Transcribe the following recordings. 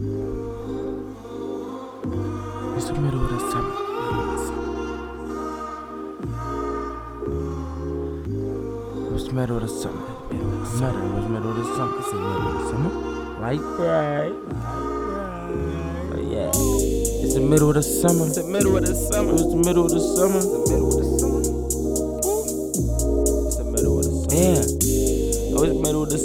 It's the middle of the summer. It's the middle of the summer. It's the middle, it's the middle of the summer. It's the middle of the summer. Light bright. Oh, yeah. It's the middle of the summer. It's the middle of the summer. It's the middle of the summer. It's the middle of the summer.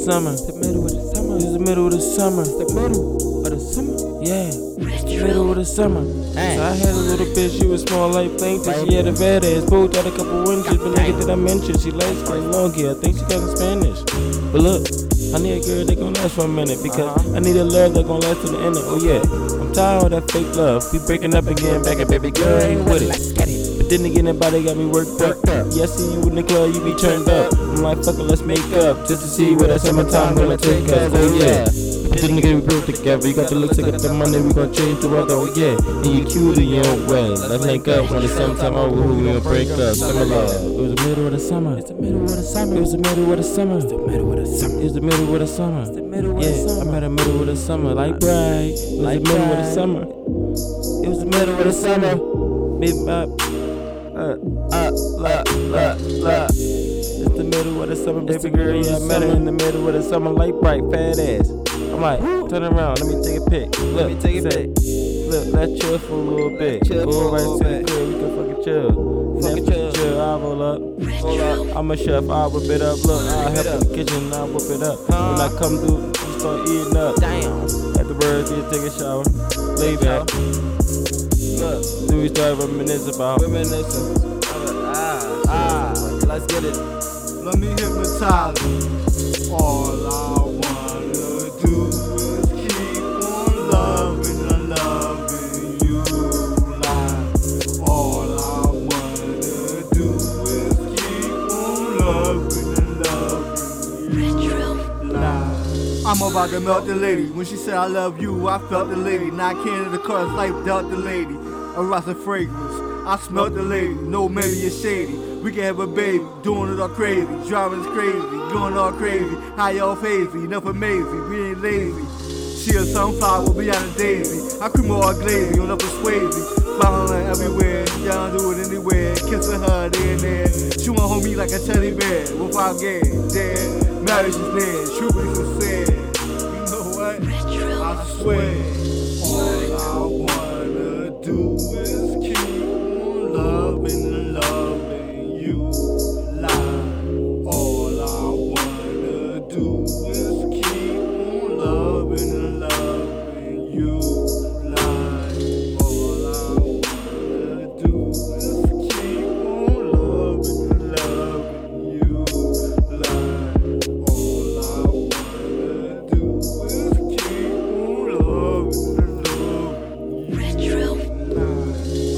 Summer. It's the middle of the summer. It's the middle of the summer. It's the middle of the summer. Yeah. It's the middle of the summer. So I had a little bitch, she was small like plaintiff. She had a bad ass, pulled out a couple inches. But nigga, did I mention she likes skin long hair? I think she got in Spanish. But look, I need a girl that gon' last for a minute because uh-huh. I need a love that gon' last to the end. Of, Oh yeah, I'm tired of that fake love. We breaking up again, back and baby girl ain't with it. But then again, that body got me worked up. Yeah, I see you in the club, you be turned up. I'm like, fuck it, let's make up just to see where that summertime gonna take us. Oh yeah. But then again, we built together. You got the looks, I got the money, we gon' change the weather. Oh yeah, and you cute in your own way. Let's link up when it's summertime. Oh, we gonna break up. Summer love. It was the middle of the summer. It's the middle of the summer. It was the middle of the summer. It's the middle of the summer. It's the middle of the summer. It's the middle of the summer. Yeah, I'm at the middle of the summer, like bright. It was the middle of the summer. It was the middle of the summer. Mid bop. Uh, uh, la, la, la. It's the middle of the summer, baby girl. Yeah, I met her in the middle of the summer, like bright, fat ass. I'm like, turn around, let me take a pic. Look, let me take a pic. Look, let's chill for a little bit. Chill Go for a right little to the bit. crib, we can fucking chill. Fucking Netflix chill. I'll roll up. Roll up. I'm a chef, I'll whip it up. Look, I'll help in the kitchen, I'll whip it up. When I come through, you start eating up. Damn. At the birds, you take a shower. Lay back. Look, we start reminiscing about. Reminiscing. Ah, ah, let's get it. Let me hypnotize. All I I'm about to melt the lady. When she said I love you, I felt the lady. In the car, life dealt the lady. A rise of fragrance. I smelt the lady. No, maybe it's shady. We can have a baby, doing it all crazy. Driving us crazy, going all crazy. High all hazy, enough amazing. We ain't lazy. She a sunflower, beyond a daisy. I cream all glazy, on up a. Following everywhere, down do it anywhere. Kissing her there and there. She want hold me like a teddy bear. Without getting dead. Marriage is near, truth is sincere. You know what? I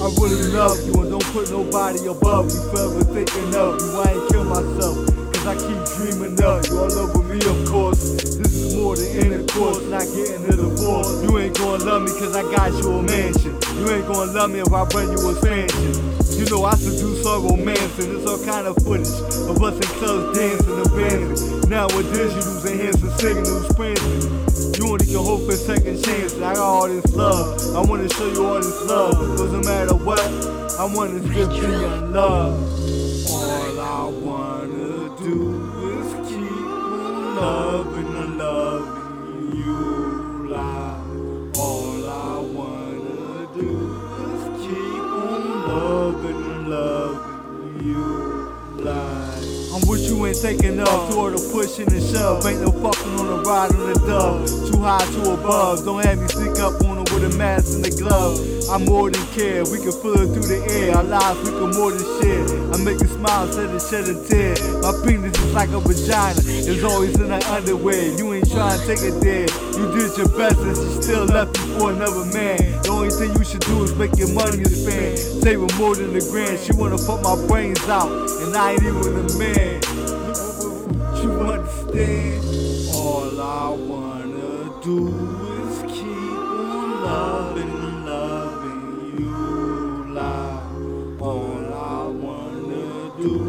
I really love you and don't put nobody above you. Forever thinking of you. I ain't kill myself. Cause I keep dreaming of you. All over me, of course. This is more than intercourse. Not getting a divorce. You ain't gonna love me cause I got you a mansion. You ain't gonna love me if I bring you a expansion. You know I seduce all romancing. It's all kind of footage of us in clubs dancing and dancing. Now with digitals and signals prancing. You only hope for second chance. I got all this love. I wanna show you all this love. Doesn't matter what. I wanna give you your love. All I wanna Ain't taking off. Sort of pushing and shove. Ain't no fucking on the ride on the dove. Too high, too above. Don't have me sneak up on her with a mask and a glove. I'm more than care. We can feel it through the air. Our lives we can more than share. I make you smile instead of shed tear. My penis is like a vagina. It's always in her underwear. You ain't trying to take it there. You did your best and she still left you for another man. The only thing you should do is make your money expand. Saving more than a grand. She wanna fuck my brains out. And I ain't even a man you understand? All I wanna do is keep on loving, loving you. Love. All I wanna do.